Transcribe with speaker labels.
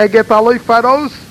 Speaker 1: Egepaloi Farols